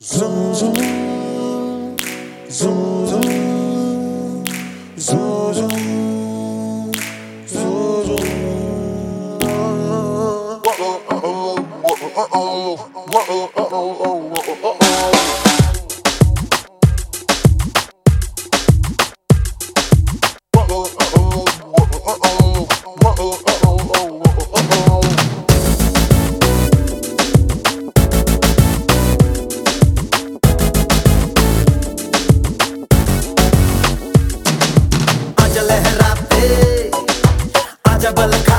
Zoom, zoom, zoom, zoom, zoom, zoom, zoom, zoom. Uh-oh, uh-oh, uh-oh, uh-oh, uh-oh, uh-oh, uh-oh. लहराते आजा बलखा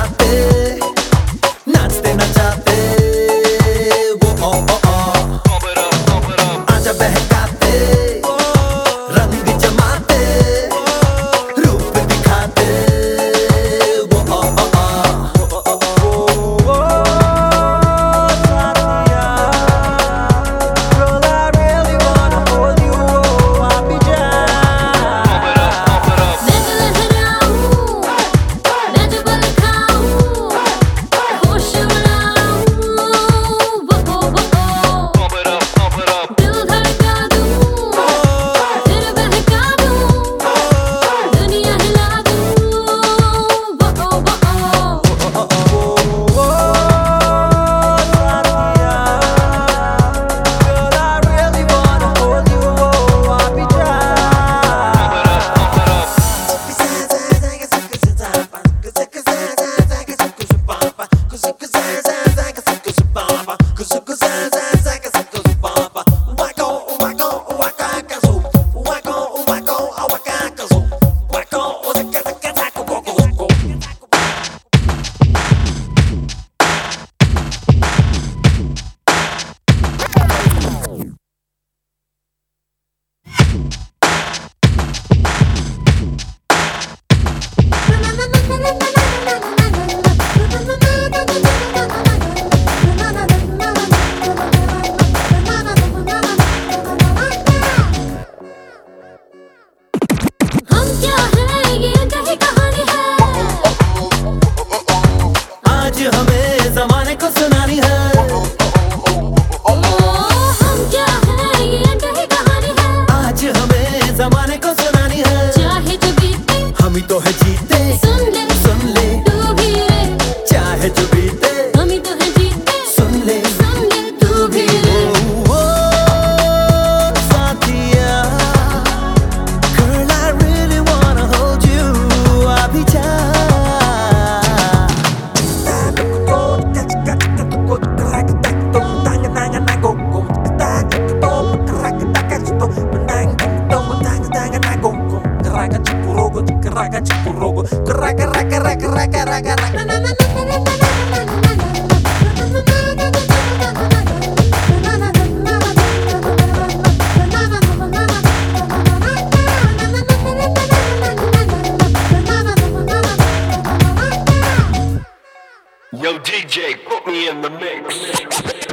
rogo. Crack, crack, crack, crack, crack, crack. Yo, DJ, put me in the mix.